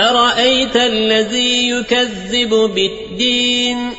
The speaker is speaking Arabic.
أرأيت الذي يكذب بالدين